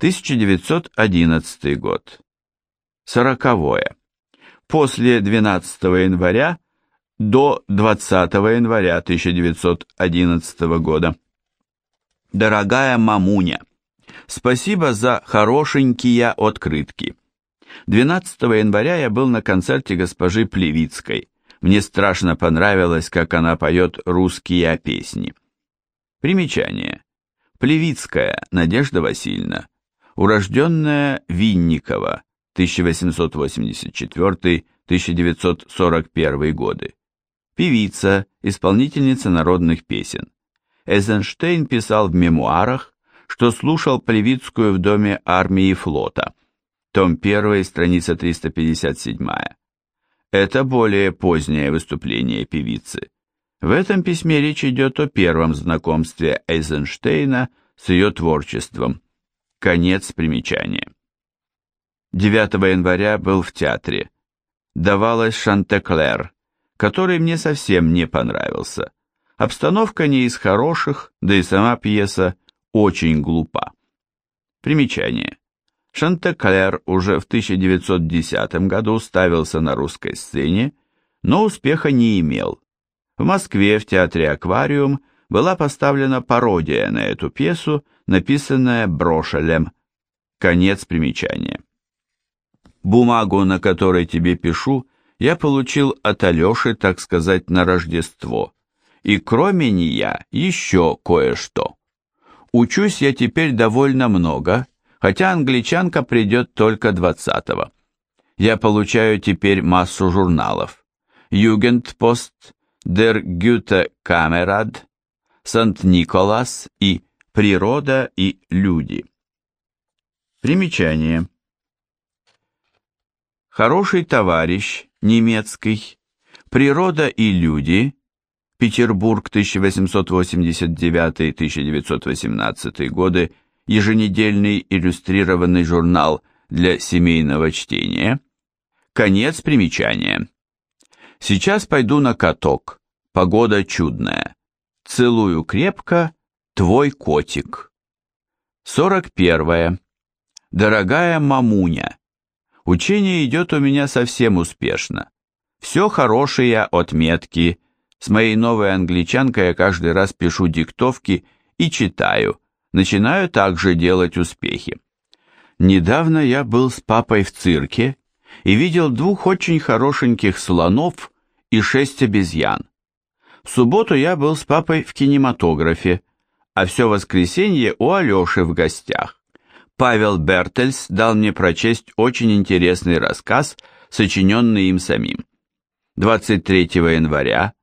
1911 год. Сороковое. После 12 января до 20 января 1911 года. Дорогая мамуня, спасибо за хорошенькие открытки. 12 января я был на концерте госпожи Плевицкой. Мне страшно понравилось, как она поет русские песни. Примечание. Плевицкая Надежда Васильевна, урожденная Винникова, 1884-1941 годы. Певица, исполнительница народных песен. Эйзенштейн писал в мемуарах, что слушал Плевицкую в доме армии и флота. Том 1, страница 357. Это более позднее выступление певицы. В этом письме речь идет о первом знакомстве Эйзенштейна с ее творчеством. Конец примечания. 9 января был в театре. Давалась Шантеклер, который мне совсем не понравился. Обстановка не из хороших, да и сама пьеса очень глупа. Примечание. Шантеклер уже в 1910 году ставился на русской сцене, но успеха не имел. В Москве в театре «Аквариум» была поставлена пародия на эту пьесу, написанная Брошелем. Конец примечания. Бумагу, на которой тебе пишу, я получил от Алеши, так сказать, на Рождество. И кроме нея еще кое-что. Учусь я теперь довольно много, хотя англичанка придет только 20-го. Я получаю теперь массу журналов. Югендпост, Der Gute Kamerad, Сант-Николас и Природа и люди. Примечание. Хороший товарищ, немецкий, Природа и люди, Петербург, 1889-1918 годы, еженедельный иллюстрированный журнал для семейного чтения. Конец примечания. Сейчас пойду на каток. Погода чудная. Целую крепко, твой котик. 41. Дорогая мамуня, Учение идет у меня совсем успешно. Все хорошие отметки. С моей новой англичанкой я каждый раз пишу диктовки и читаю. Начинаю также делать успехи. Недавно я был с папой в цирке и видел двух очень хорошеньких слонов и шесть обезьян. В субботу я был с папой в кинематографе, а все воскресенье у Алеши в гостях. Павел Бертельс дал мне прочесть очень интересный рассказ, сочиненный им самим. 23 января,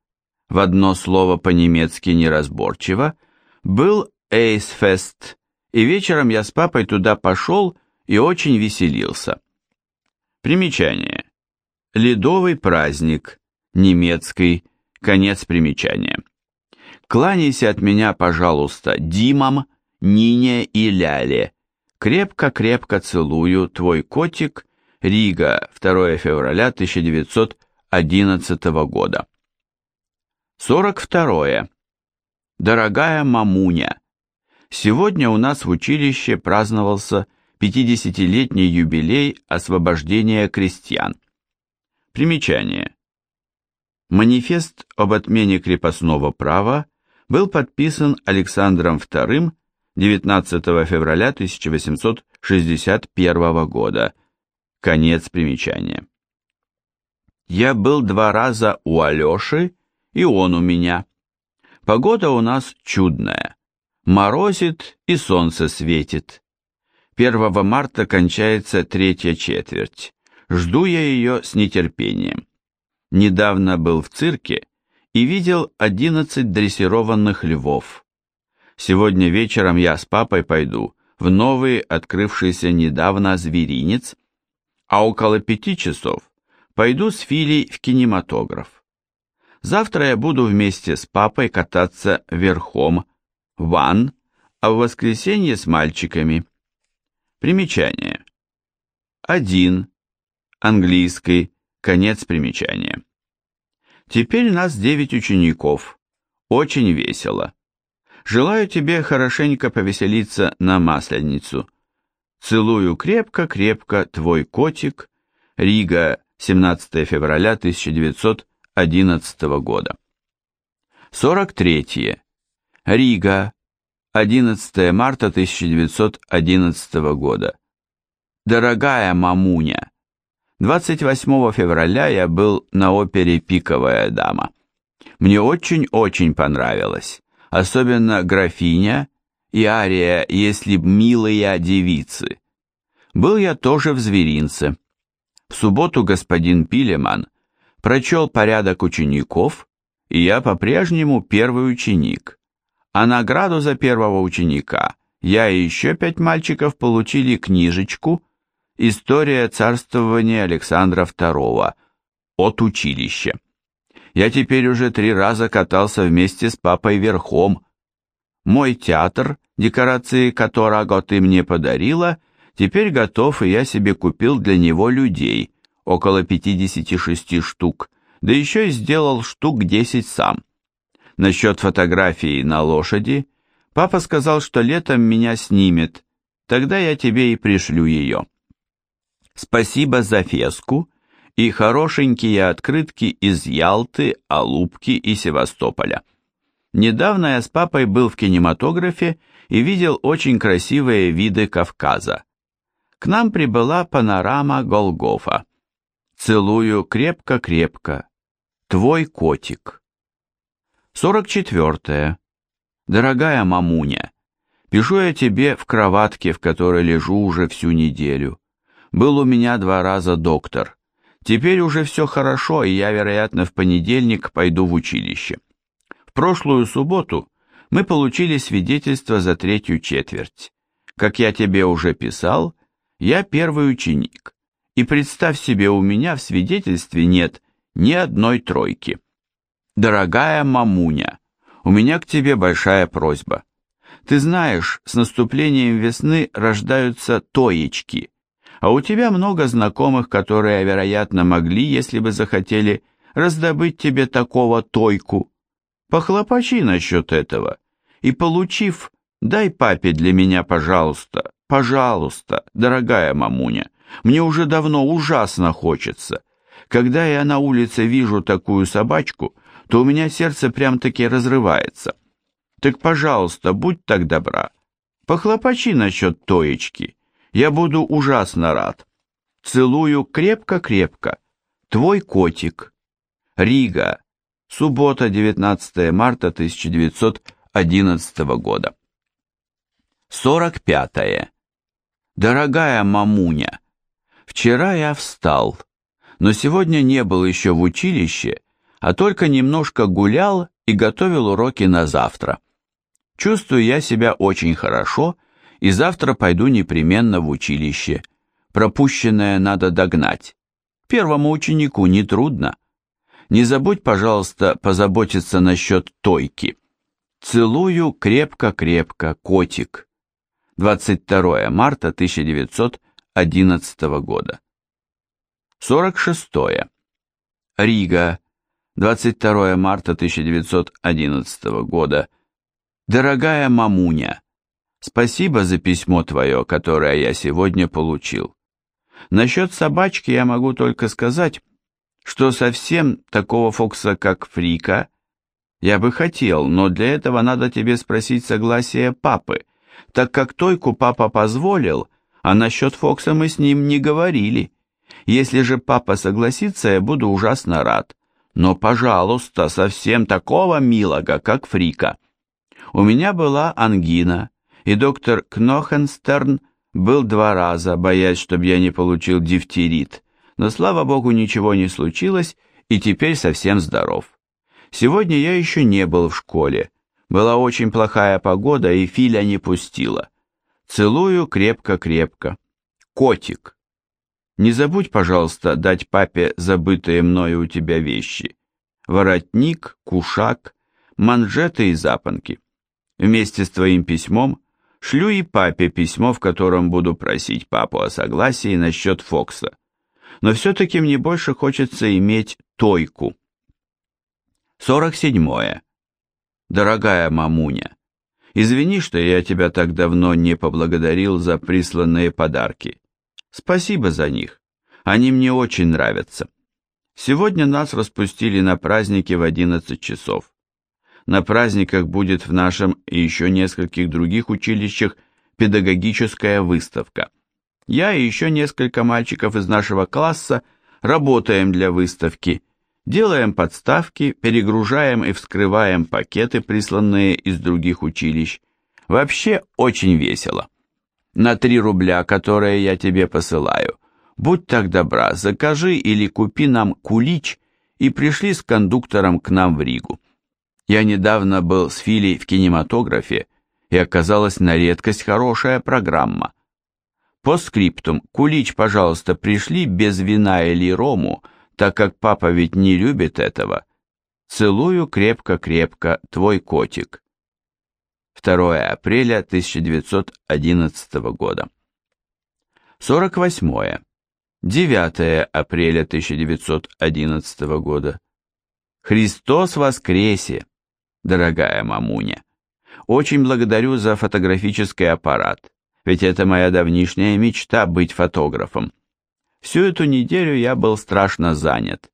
в одно слово по-немецки неразборчиво, был Эйсфест, и вечером я с папой туда пошел и очень веселился. Примечание. Ледовый праздник, немецкий, конец примечания. Кланяйся от меня, пожалуйста, Димам, Нине и Ляле, Крепко-крепко целую, твой котик, Рига, 2 февраля 1911 года. 42. Дорогая мамуня, сегодня у нас в училище праздновался 50-летний юбилей освобождения крестьян. Примечание. Манифест об отмене крепостного права был подписан Александром II 19 февраля 1861 года. Конец примечания. Я был два раза у Алеши, и он у меня. Погода у нас чудная. Морозит и солнце светит. 1 марта кончается третья четверть. Жду я ее с нетерпением. Недавно был в цирке и видел 11 дрессированных львов. Сегодня вечером я с папой пойду в новый, открывшийся недавно зверинец, а около пяти часов пойду с Филей в кинематограф. Завтра я буду вместе с папой кататься верхом, ван, а в воскресенье с мальчиками. Примечание. Один. Английский. Конец примечания. Теперь нас девять учеников. Очень весело. Желаю тебе хорошенько повеселиться на Масленицу. Целую крепко-крепко, твой котик. Рига, 17 февраля 1911 года. 43. Рига, 11 марта 1911 года. Дорогая мамуня, 28 февраля я был на опере «Пиковая дама». Мне очень-очень понравилось, особенно графиня и ария «Если б милые девицы». Был я тоже в зверинце. В субботу господин Пилеман прочел порядок учеников, и я по-прежнему первый ученик. А награду за первого ученика я и еще пять мальчиков получили книжечку История царствования Александра II от училища. Я теперь уже три раза катался вместе с папой верхом. Мой театр, декорации которого ты мне подарила, теперь готов, и я себе купил для него людей, около 56 штук, да еще и сделал штук 10 сам. Насчет фотографии на лошади, папа сказал, что летом меня снимет, тогда я тебе и пришлю ее. Спасибо за феску и хорошенькие открытки из Ялты, Алупки и Севастополя. Недавно я с папой был в кинематографе и видел очень красивые виды Кавказа. К нам прибыла панорама Голгофа. Целую крепко-крепко. Твой котик. 44. Дорогая мамуня, пишу я тебе в кроватке, в которой лежу уже всю неделю. Был у меня два раза доктор. Теперь уже все хорошо, и я, вероятно, в понедельник пойду в училище. В прошлую субботу мы получили свидетельство за третью четверть. Как я тебе уже писал, я первый ученик. И представь себе, у меня в свидетельстве нет ни одной тройки. Дорогая мамуня, у меня к тебе большая просьба. Ты знаешь, с наступлением весны рождаются тоечки – а у тебя много знакомых, которые, вероятно, могли, если бы захотели, раздобыть тебе такого тойку. Похлопочи насчет этого, и, получив, дай папе для меня, пожалуйста, пожалуйста, дорогая мамуня, мне уже давно ужасно хочется. Когда я на улице вижу такую собачку, то у меня сердце прям-таки разрывается. Так, пожалуйста, будь так добра, похлопочи насчет тоечки, я буду ужасно рад. Целую крепко-крепко. Твой котик. Рига. Суббота, 19 марта 1911 года. 45. -е. Дорогая мамуня, вчера я встал, но сегодня не был еще в училище, а только немножко гулял и готовил уроки на завтра. Чувствую я себя очень хорошо и завтра пойду непременно в училище. Пропущенное надо догнать. Первому ученику не трудно. Не забудь, пожалуйста, позаботиться насчет тойки. Целую крепко-крепко, котик. 22 марта 1911 года. 46. Рига. 22 марта 1911 года. Дорогая мамуня, Спасибо за письмо твое, которое я сегодня получил. Насчет собачки я могу только сказать, что совсем такого Фокса, как Фрика, я бы хотел, но для этого надо тебе спросить согласие папы, так как Тойку папа позволил, а насчет Фокса мы с ним не говорили. Если же папа согласится, я буду ужасно рад. Но, пожалуйста, совсем такого милого, как Фрика. У меня была ангина, и доктор Кнохенстерн был два раза, боясь, чтобы я не получил дифтерит, но, слава богу, ничего не случилось, и теперь совсем здоров. Сегодня я еще не был в школе. Была очень плохая погода, и Филя не пустила. Целую крепко-крепко. Котик. Не забудь, пожалуйста, дать папе забытые мною у тебя вещи. Воротник, кушак, манжеты и запонки. Вместе с твоим письмом Шлю и папе письмо, в котором буду просить папу о согласии насчет Фокса. Но все-таки мне больше хочется иметь Тойку. 47. Дорогая мамуня, Извини, что я тебя так давно не поблагодарил за присланные подарки. Спасибо за них. Они мне очень нравятся. Сегодня нас распустили на праздники в 11 часов. На праздниках будет в нашем и еще нескольких других училищах педагогическая выставка. Я и еще несколько мальчиков из нашего класса работаем для выставки, делаем подставки, перегружаем и вскрываем пакеты, присланные из других училищ. Вообще очень весело. На три рубля, которые я тебе посылаю, будь так добра, закажи или купи нам кулич и пришли с кондуктором к нам в Ригу. Я недавно был с Филей в кинематографе, и оказалась на редкость хорошая программа. По скриптум, кулич, пожалуйста, пришли без вина или рому, так как папа ведь не любит этого. Целую крепко-крепко, твой котик. 2 апреля 1911 года. 48. 9 апреля 1911 года. Христос воскресе! Дорогая мамуня. Очень благодарю за фотографический аппарат, ведь это моя давнишняя мечта быть фотографом. Всю эту неделю я был страшно занят.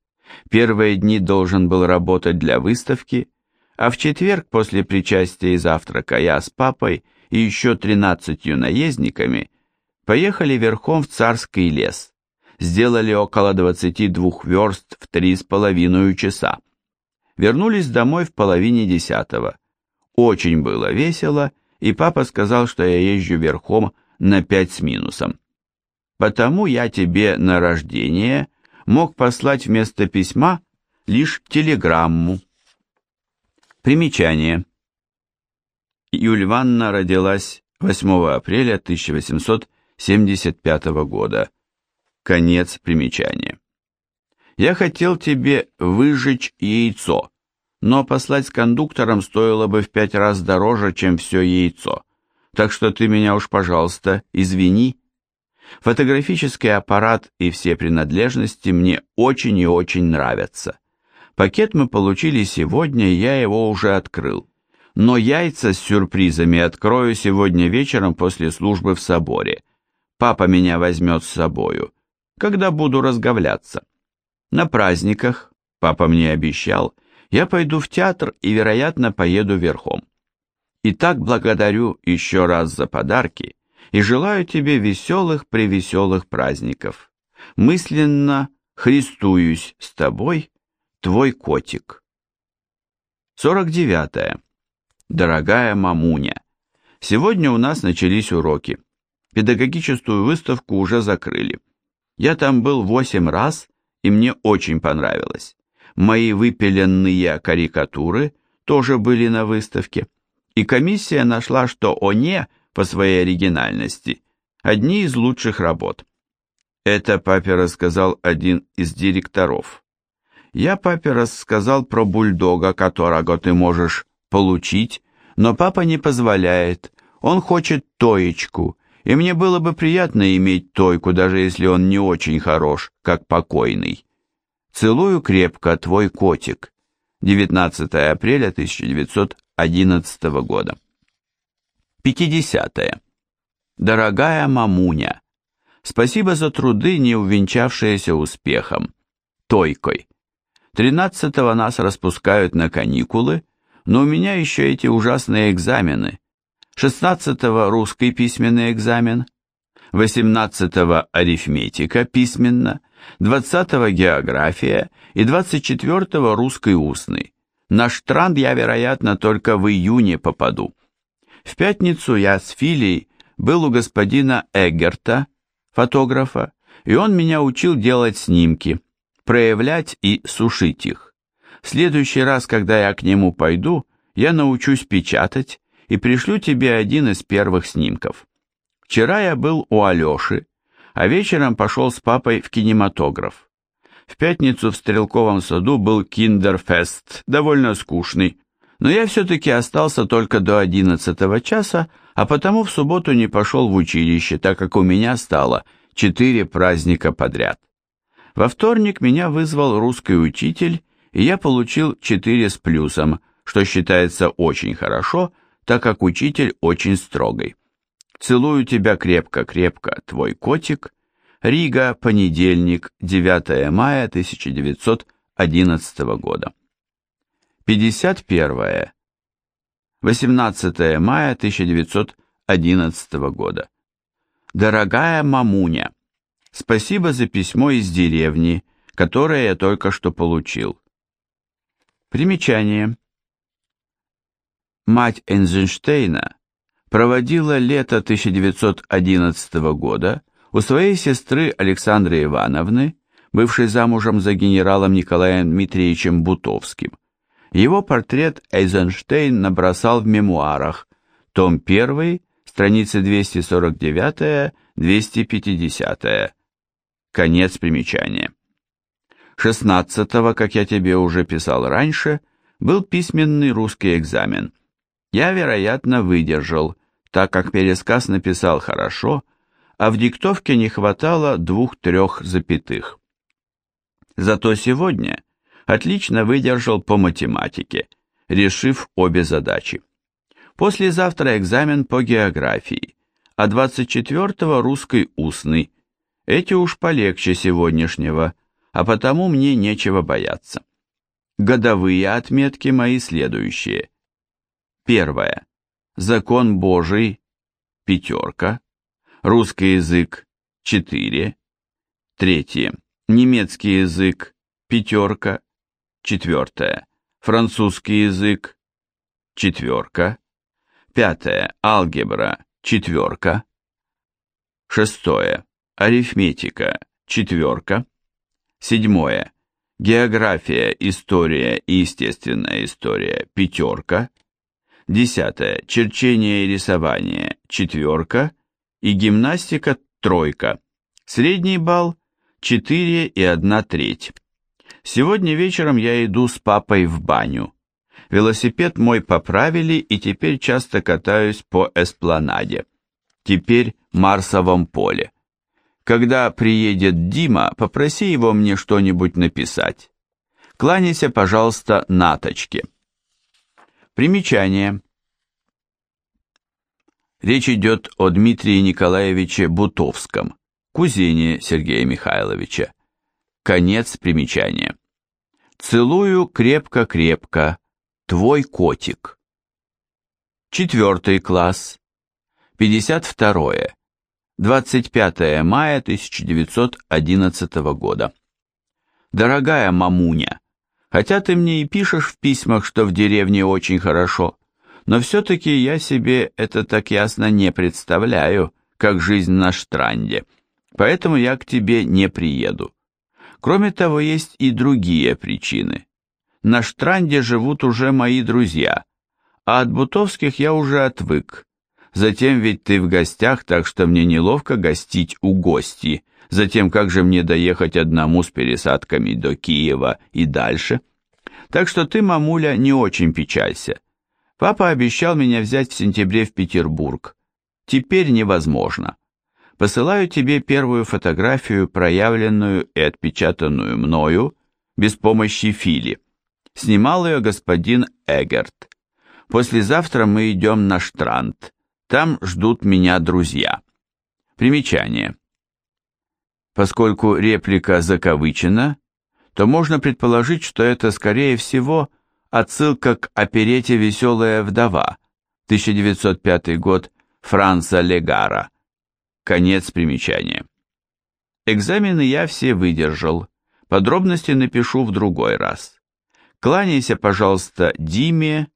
Первые дни должен был работать для выставки, а в четверг после причастия и завтрака я с папой и еще тринадцатью наездниками поехали верхом в царский лес. Сделали около двадцати двух верст в три с половиной часа. Вернулись домой в половине десятого. Очень было весело, и папа сказал, что я езжу верхом на пять с минусом. Потому я тебе на рождение мог послать вместо письма лишь телеграмму. Примечание. Юль Ванна родилась 8 апреля 1875 года. Конец примечания. Я хотел тебе выжечь яйцо, но послать с кондуктором стоило бы в пять раз дороже, чем все яйцо. Так что ты меня уж, пожалуйста, извини. Фотографический аппарат и все принадлежности мне очень и очень нравятся. Пакет мы получили сегодня, я его уже открыл. Но яйца с сюрпризами открою сегодня вечером после службы в соборе. Папа меня возьмет с собою, когда буду разговляться. На праздниках, папа мне обещал, я пойду в театр и, вероятно, поеду верхом. Итак, благодарю еще раз за подарки и желаю тебе веселых-превеселых праздников. Мысленно христуюсь с тобой, твой котик. 49. -е. Дорогая мамуня, сегодня у нас начались уроки. Педагогическую выставку уже закрыли. Я там был восемь раз и мне очень понравилось. Мои выпиленные карикатуры тоже были на выставке, и комиссия нашла, что они, по своей оригинальности, одни из лучших работ. Это папе рассказал один из директоров. Я папе рассказал про бульдога, которого ты можешь получить, но папа не позволяет, он хочет тоечку, и мне было бы приятно иметь Тойку, даже если он не очень хорош, как покойный. Целую крепко, твой котик. 19 апреля 1911 года. 50. -е. Дорогая мамуня, спасибо за труды, не увенчавшиеся успехом. Тойкой. 13-го нас распускают на каникулы, но у меня еще эти ужасные экзамены. 16-го русский письменный экзамен, 18-го арифметика письменно, 20-го география и 24-го русский устный. На штранд я, вероятно, только в июне попаду. В пятницу я с Филей был у господина Эггерта, фотографа, и он меня учил делать снимки, проявлять и сушить их. В следующий раз, когда я к нему пойду, я научусь печатать, и пришлю тебе один из первых снимков. Вчера я был у Алеши, а вечером пошел с папой в кинематограф. В пятницу в Стрелковом саду был киндерфест, довольно скучный, но я все-таки остался только до одиннадцатого часа, а потому в субботу не пошел в училище, так как у меня стало четыре праздника подряд. Во вторник меня вызвал русский учитель, и я получил четыре с плюсом, что считается очень хорошо – так как учитель очень строгий. Целую тебя крепко-крепко, твой котик. Рига, понедельник, 9 мая 1911 года. 51. 18 мая 1911 года. Дорогая мамуня, спасибо за письмо из деревни, которое я только что получил. Примечание. Мать Эйнштейна проводила лето 1911 года у своей сестры Александры Ивановны, бывшей замужем за генералом Николаем Дмитриевичем Бутовским. Его портрет Эйзенштейн набросал в мемуарах, том 1, страницы 249-250. Конец примечания. 16-го, как я тебе уже писал раньше, был письменный русский экзамен. Я, вероятно, выдержал, так как пересказ написал хорошо, а в диктовке не хватало двух-трех запятых. Зато сегодня отлично выдержал по математике, решив обе задачи. Послезавтра экзамен по географии, а 24-го русский устный. Эти уж полегче сегодняшнего, а потому мне нечего бояться. Годовые отметки мои следующие. Первое. Закон Божий – пятерка. Русский язык – четыре. Третье. Немецкий язык – пятерка. Четвертое. Французский язык – четверка. Пятое. Алгебра – четверка. Шестое. Арифметика – четверка. Седьмое. География, история и естественная история – пятерка. Десятое. Черчение и рисование – четверка. И гимнастика – тройка. Средний балл – четыре и одна треть. Сегодня вечером я иду с папой в баню. Велосипед мой поправили и теперь часто катаюсь по эспланаде. Теперь Марсовом поле. Когда приедет Дима, попроси его мне что-нибудь написать. Кланяйся, пожалуйста, Наточке. Примечание. Речь идет о Дмитрии Николаевиче Бутовском, кузене Сергея Михайловича. Конец примечания. Целую крепко-крепко, твой котик. Четвертый класс. 52. 25 мая 1911 года. Дорогая мамуня, хотя ты мне и пишешь в письмах, что в деревне очень хорошо, но все-таки я себе это так ясно не представляю, как жизнь на Штранде, поэтому я к тебе не приеду. Кроме того, есть и другие причины. На Штранде живут уже мои друзья, а от бутовских я уже отвык, Затем ведь ты в гостях, так что мне неловко гостить у гостей. Затем как же мне доехать одному с пересадками до Киева и дальше? Так что ты, мамуля, не очень печалься. Папа обещал меня взять в сентябре в Петербург. Теперь невозможно. Посылаю тебе первую фотографию, проявленную и отпечатанную мною, без помощи Фили. Снимал ее господин Эгерт. Послезавтра мы идем на Штранд. Там ждут меня друзья. Примечание. Поскольку реплика закавычена, то можно предположить, что это, скорее всего, отсылка к оперете «Веселая вдова» 1905 год Франца Легара. Конец примечания. Экзамены я все выдержал, подробности напишу в другой раз. Кланяйся, пожалуйста, Диме,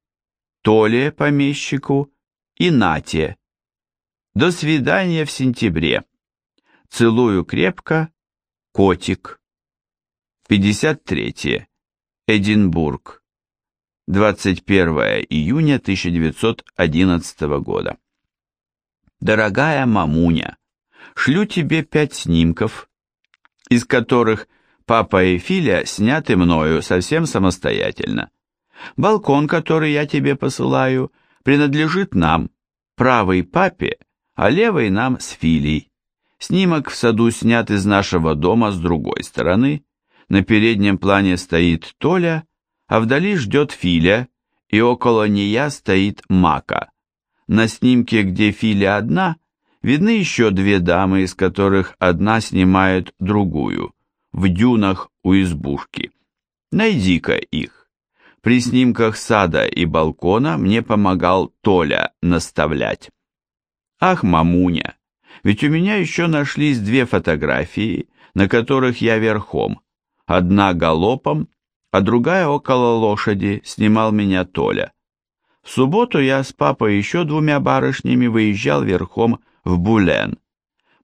Толе, помещику, и Нате. До свидания в сентябре. Целую крепко. Котик. 53. Эдинбург. 21 июня 1911 года. Дорогая мамуня, шлю тебе пять снимков, из которых папа и Филя сняты мною совсем самостоятельно. Балкон, который я тебе посылаю, принадлежит нам, правой папе, а левой нам с Филей. Снимок в саду снят из нашего дома с другой стороны. На переднем плане стоит Толя, а вдали ждет Филя, и около нея стоит Мака. На снимке, где Филя одна, видны еще две дамы, из которых одна снимает другую, в дюнах у избушки. Найди-ка их. При снимках сада и балкона мне помогал Толя наставлять. Ах, мамуня, ведь у меня еще нашлись две фотографии, на которых я верхом, одна галопом, а другая около лошади, снимал меня Толя. В субботу я с папой еще двумя барышнями выезжал верхом в Булен.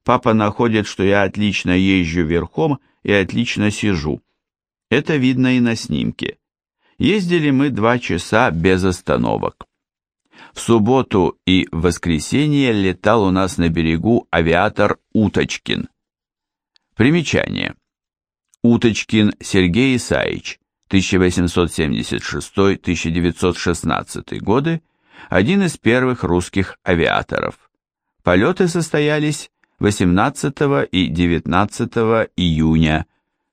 Папа находит, что я отлично езжу верхом и отлично сижу. Это видно и на снимке. Ездили мы два часа без остановок. В субботу и в воскресенье летал у нас на берегу авиатор Уточкин. Примечание. Уточкин Сергей Исаевич, 1876-1916 годы, один из первых русских авиаторов. Полеты состоялись 18 и 19 июня,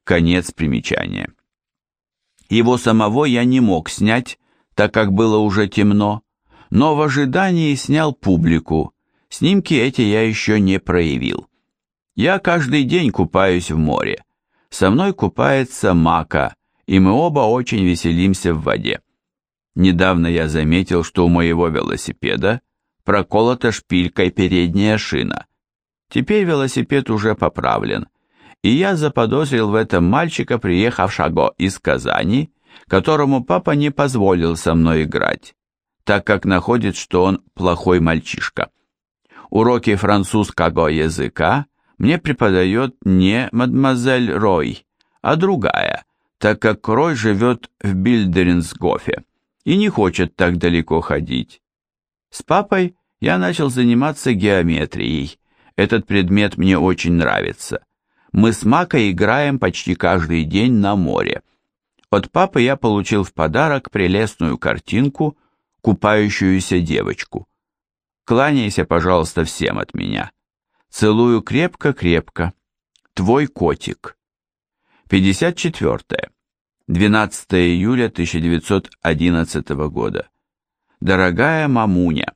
конец примечания. Его самого я не мог снять, так как было уже темно, но в ожидании снял публику, снимки эти я еще не проявил. Я каждый день купаюсь в море, со мной купается Мака, и мы оба очень веселимся в воде. Недавно я заметил, что у моего велосипеда проколота шпилькой передняя шина. Теперь велосипед уже поправлен, и я заподозрил в этом мальчика, приехавшего из Казани, которому папа не позволил со мной играть, так как находит, что он плохой мальчишка. Уроки французского языка мне преподает не мадемуазель Рой, а другая, так как Рой живет в Бильдеринсгофе и не хочет так далеко ходить. С папой я начал заниматься геометрией. Этот предмет мне очень нравится. Мы с Макой играем почти каждый день на море. От папы я получил в подарок прелестную картинку «Купающуюся девочку». Кланяйся, пожалуйста, всем от меня. Целую крепко-крепко. Твой котик. 54. 12 июля 1911 года. Дорогая мамуня,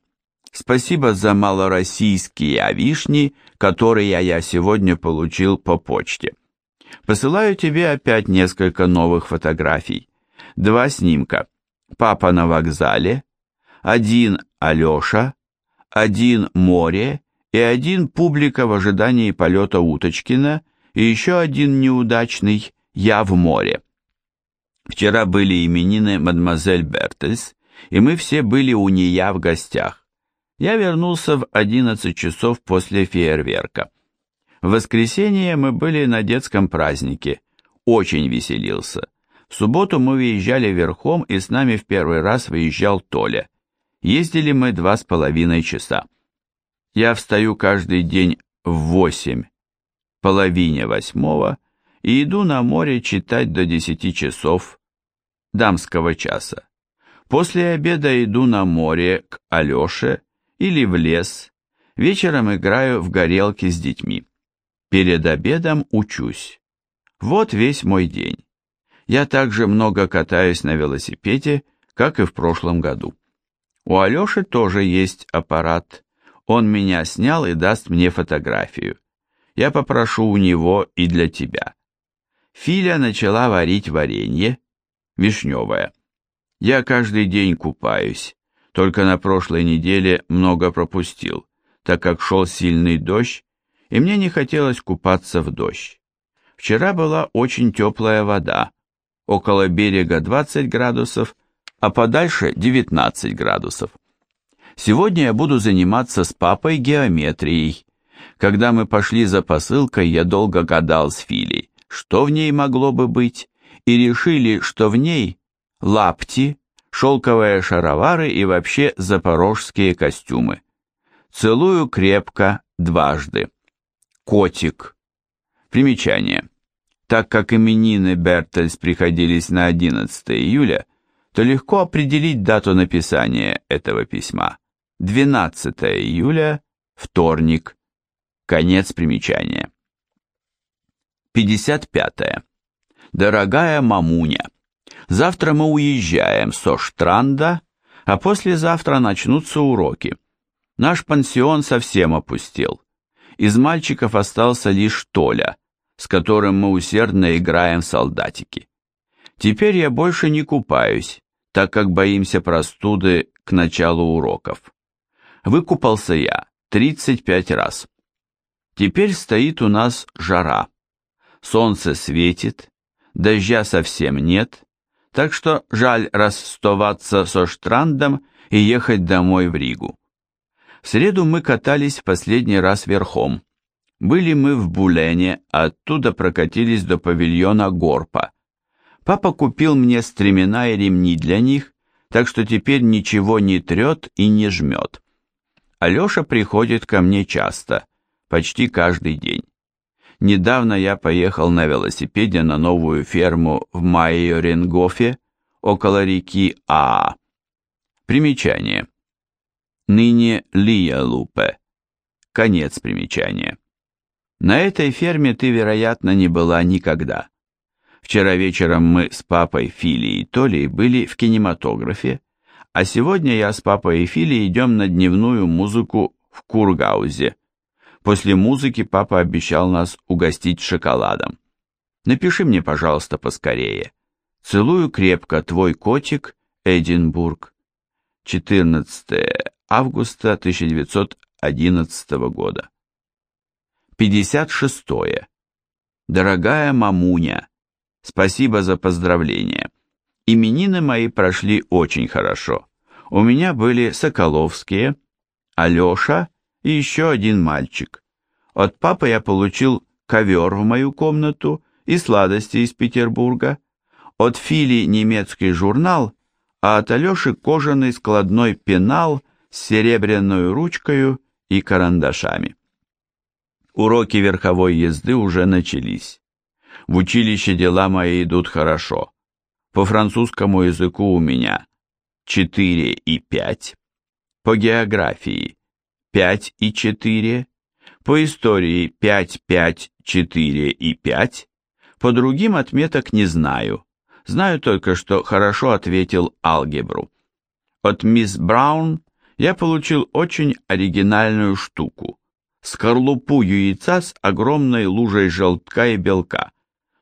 спасибо за малороссийские вишни, которые я сегодня получил по почте. Посылаю тебе опять несколько новых фотографий. Два снимка. Папа на вокзале, один Алеша, один море и один публика в ожидании полета Уточкина, и еще один неудачный «Я в море». Вчера были именины мадемуазель Бертельс, и мы все были у нее в гостях. Я вернулся в 11 часов после фейерверка. В воскресенье мы были на детском празднике. Очень веселился. В субботу мы выезжали верхом, и с нами в первый раз выезжал Толя. Ездили мы два с половиной часа. Я встаю каждый день в восемь, половине восьмого, и иду на море читать до десяти часов дамского часа. После обеда иду на море к Алёше или в лес, вечером играю в горелки с детьми. Перед обедом учусь. Вот весь мой день. Я также много катаюсь на велосипеде, как и в прошлом году. У Алёши тоже есть аппарат, он меня снял и даст мне фотографию. Я попрошу у него и для тебя. Филя начала варить варенье, вишневое. Я каждый день купаюсь, только на прошлой неделе много пропустил, так как шел сильный дождь, и мне не хотелось купаться в дождь. Вчера была очень теплая вода, около берега 20 градусов, а подальше 19 градусов. Сегодня я буду заниматься с папой геометрией. Когда мы пошли за посылкой, я долго гадал с Филей, что в ней могло бы быть, и решили, что в ней лапти, шелковые шаровары и вообще запорожские костюмы. Целую крепко дважды. Котик. Примечание. Так как именины Бертельс приходились на 11 июля, то легко определить дату написания этого письма. 12 июля, вторник. Конец примечания. 55. Дорогая мамуня, завтра мы уезжаем со Штранда, а послезавтра начнутся уроки. Наш пансион совсем опустел. Из мальчиков остался лишь Толя, с которым мы усердно играем в солдатики. Теперь я больше не купаюсь, так как боимся простуды к началу уроков. Выкупался я 35 раз. Теперь стоит у нас жара. Солнце светит, дождя совсем нет, так что жаль расставаться со Штрандом и ехать домой в Ригу. В среду мы катались в последний раз верхом. Были мы в Булене, оттуда прокатились до павильона Горпа. Папа купил мне стремена и ремни для них, так что теперь ничего не трет и не жмет. Алеша приходит ко мне часто, почти каждый день. Недавно я поехал на велосипеде на новую ферму в Майоренгофе, около реки Аа. Примечание. Ныне Лия-Лупе. Конец примечания. На этой ферме ты, вероятно, не была никогда. Вчера вечером мы с папой, Фили и Толей были в кинематографе, а сегодня я с папой и Фили идем на дневную музыку в Кургаузе. После музыки папа обещал нас угостить шоколадом. Напиши мне, пожалуйста, поскорее. Целую крепко, твой котик, Эдинбург. 14 августа 1911 года. 56. Дорогая мамуня, спасибо за поздравления. Именины мои прошли очень хорошо. У меня были Соколовские, Алеша и еще один мальчик. От папы я получил ковер в мою комнату и сладости из Петербурга. От Фили немецкий журнал, а от Алеши кожаный складной пенал с серебряной ручкой и карандашами. Уроки верховой езды уже начались. В училище дела мои идут хорошо. По французскому языку у меня 4 и 5, по географии 5 и 4, по истории 5, 5, 4 и 5, по другим отметок не знаю. Знаю только, что хорошо ответил алгебру. От мисс Браун я получил очень оригинальную штуку. Скорлупу яйца с огромной лужей желтка и белка.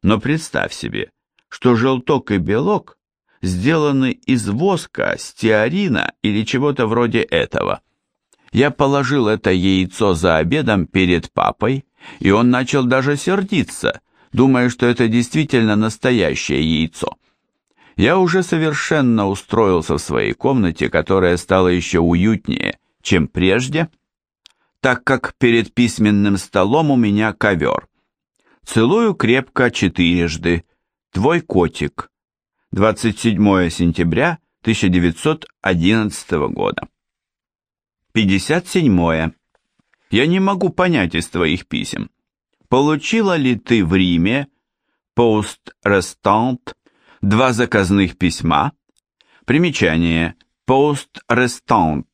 Но представь себе, что желток и белок сделаны из воска, стеарина или чего-то вроде этого. Я положил это яйцо за обедом перед папой, и он начал даже сердиться, думая, что это действительно настоящее яйцо я уже совершенно устроился в своей комнате, которая стала еще уютнее, чем прежде, так как перед письменным столом у меня ковер. Целую крепко четырежды. Твой котик. 27 сентября 1911 года. 57. Я не могу понять из твоих писем. Получила ли ты в Риме пост-рестант два заказных письма, примечание «Post Restant»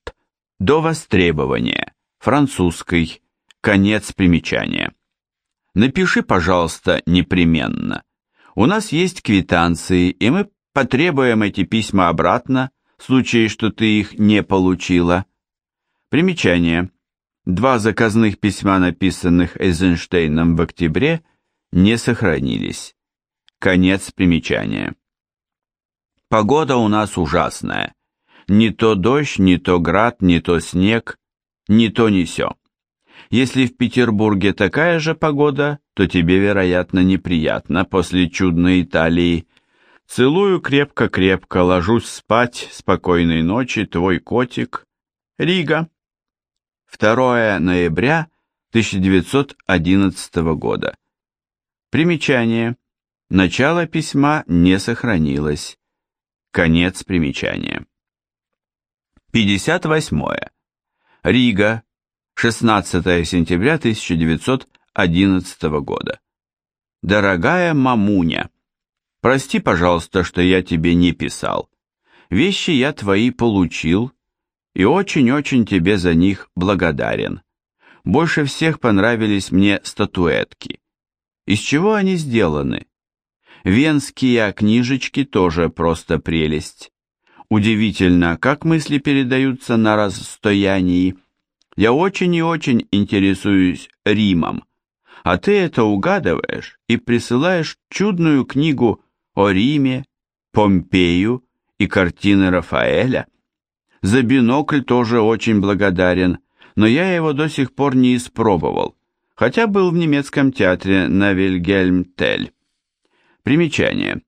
до востребования, французский, конец примечания. Напиши, пожалуйста, непременно. У нас есть квитанции, и мы потребуем эти письма обратно, в случае, что ты их не получила. Примечание. Два заказных письма, написанных Эйзенштейном в октябре, не сохранились. Конец примечания. Погода у нас ужасная. Не то дождь, не то град, не то снег, не то не сё. Если в Петербурге такая же погода, то тебе, вероятно, неприятно после чудной Италии. Целую крепко-крепко, ложусь спать, спокойной ночи, твой котик. Рига. 2 ноября 1911 года. Примечание. Начало письма не сохранилось. Конец примечания. 58. Рига, 16 сентября 1911 года. Дорогая мамуня, прости, пожалуйста, что я тебе не писал. Вещи я твои получил и очень-очень тебе за них благодарен. Больше всех понравились мне статуэтки. Из чего они сделаны? Венские книжечки тоже просто прелесть. Удивительно, как мысли передаются на расстоянии. Я очень и очень интересуюсь Римом, а ты это угадываешь и присылаешь чудную книгу о Риме, Помпею и картины Рафаэля. За бинокль тоже очень благодарен, но я его до сих пор не испробовал, хотя был в немецком театре на Вильгельм-Тель. Примечание.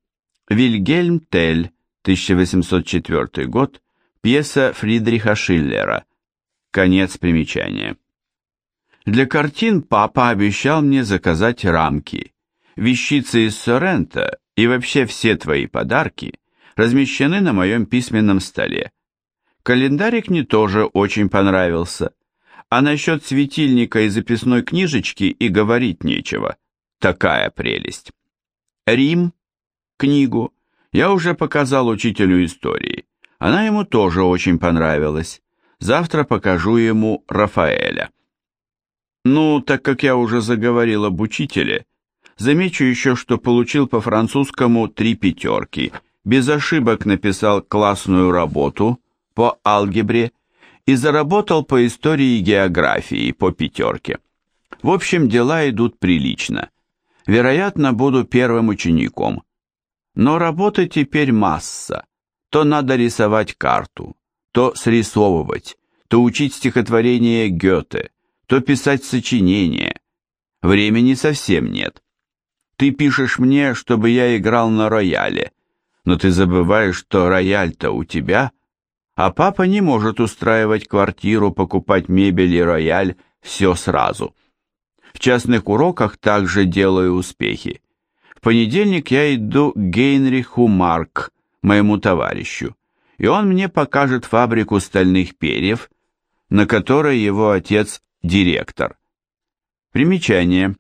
Вильгельм-Тель, 1804 год, пьеса Фридриха Шиллера. Конец примечания. Для картин папа обещал мне заказать рамки. Вещицы из Сорента и вообще все твои подарки размещены на моем письменном столе. Календарик мне тоже очень понравился. А насчет светильника и записной книжечки и говорить нечего. Такая прелесть. Рим, книгу, я уже показал учителю истории. Она ему тоже очень понравилась. Завтра покажу ему Рафаэля. Ну, так как я уже заговорил об учителе, замечу еще, что получил по французскому три пятерки, без ошибок написал классную работу по алгебре и заработал по истории и географии по пятерке. В общем, дела идут прилично. Вероятно, буду первым учеником. Но работы теперь масса. То надо рисовать карту, то срисовывать, то учить стихотворение Гёте, то писать сочинения. Времени совсем нет. Ты пишешь мне, чтобы я играл на рояле, но ты забываешь, что рояль-то у тебя, а папа не может устраивать квартиру, покупать мебель и рояль, все сразу. В частных уроках также делаю успехи. В понедельник я иду к Гейнриху Марк, моему товарищу, и он мне покажет фабрику стальных перьев, на которой его отец директор. Примечание.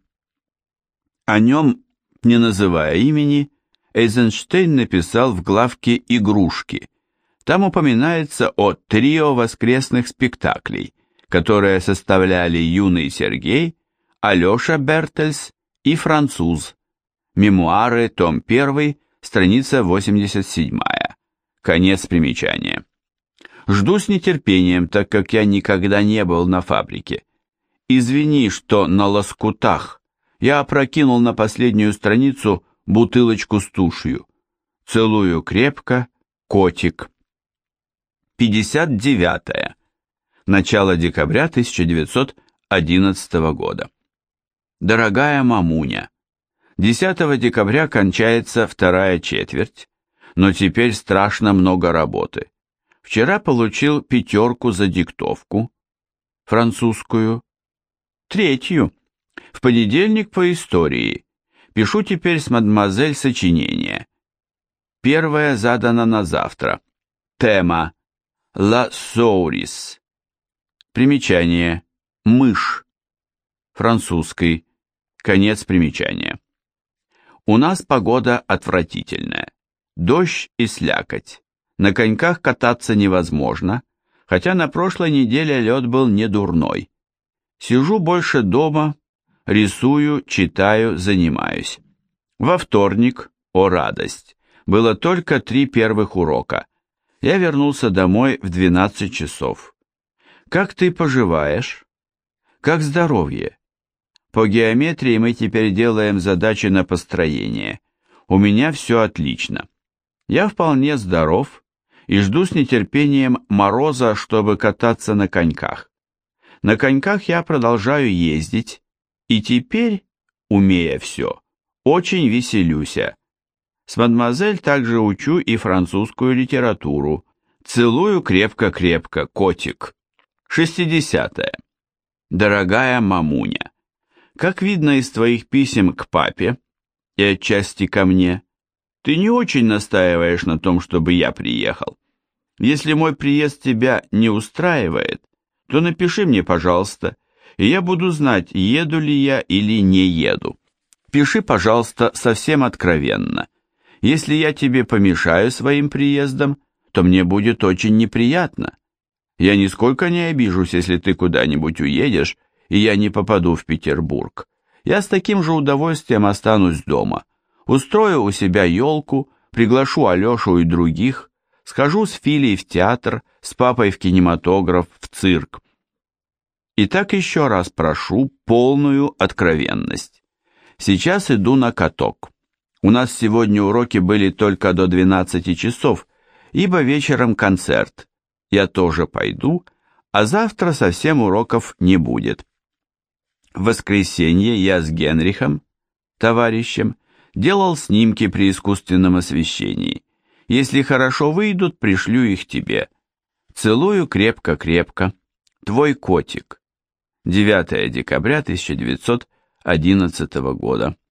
О нем, не называя имени, Эйзенштейн написал в главке «Игрушки». Там упоминается о трио воскресных спектаклей, которые составляли юный Сергей, Алеша Бертельс и француз. Мемуары, том 1, страница 87. Конец примечания. Жду с нетерпением, так как я никогда не был на фабрике. Извини, что на лоскутах я опрокинул на последнюю страницу бутылочку с тушью. Целую крепко, котик. 59. -е. Начало декабря 1911 года. Дорогая мамуня, 10 декабря кончается вторая четверть, но теперь страшно много работы. Вчера получил пятерку за диктовку, французскую, третью, в понедельник по истории. Пишу теперь с мадемуазель сочинение. Первое задано на завтра. Тема «La Sourис». Примечание. Мышь. Французский. Конец примечания. У нас погода отвратительная. Дождь и слякоть. На коньках кататься невозможно, хотя на прошлой неделе лед был не дурной. Сижу больше дома, рисую, читаю, занимаюсь. Во вторник, о радость, было только три первых урока. Я вернулся домой в 12 часов. Как ты поживаешь? Как здоровье? По геометрии мы теперь делаем задачи на построение. У меня все отлично. Я вполне здоров и жду с нетерпением мороза, чтобы кататься на коньках. На коньках я продолжаю ездить, и теперь, умея все, очень веселюся. С мадемуазель также учу и французскую литературу. Целую крепко-крепко, котик. 60. -е. Дорогая мамуня, как видно из твоих писем к папе и отчасти ко мне, ты не очень настаиваешь на том, чтобы я приехал. Если мой приезд тебя не устраивает, то напиши мне, пожалуйста, и я буду знать, еду ли я или не еду. Пиши, пожалуйста, совсем откровенно. Если я тебе помешаю своим приездом, то мне будет очень неприятно. Я нисколько не обижусь, если ты куда-нибудь уедешь, и я не попаду в Петербург. Я с таким же удовольствием останусь дома. Устрою у себя елку, приглашу Алешу и других, схожу с Филей в театр, с папой в кинематограф, в цирк. Итак, еще раз прошу полную откровенность. Сейчас иду на каток. У нас сегодня уроки были только до 12 часов, ибо вечером концерт. Я тоже пойду, а завтра совсем уроков не будет. В воскресенье я с Генрихом, товарищем, делал снимки при искусственном освещении. Если хорошо выйдут, пришлю их тебе. Целую крепко-крепко. Твой котик. 9 декабря 1911 года.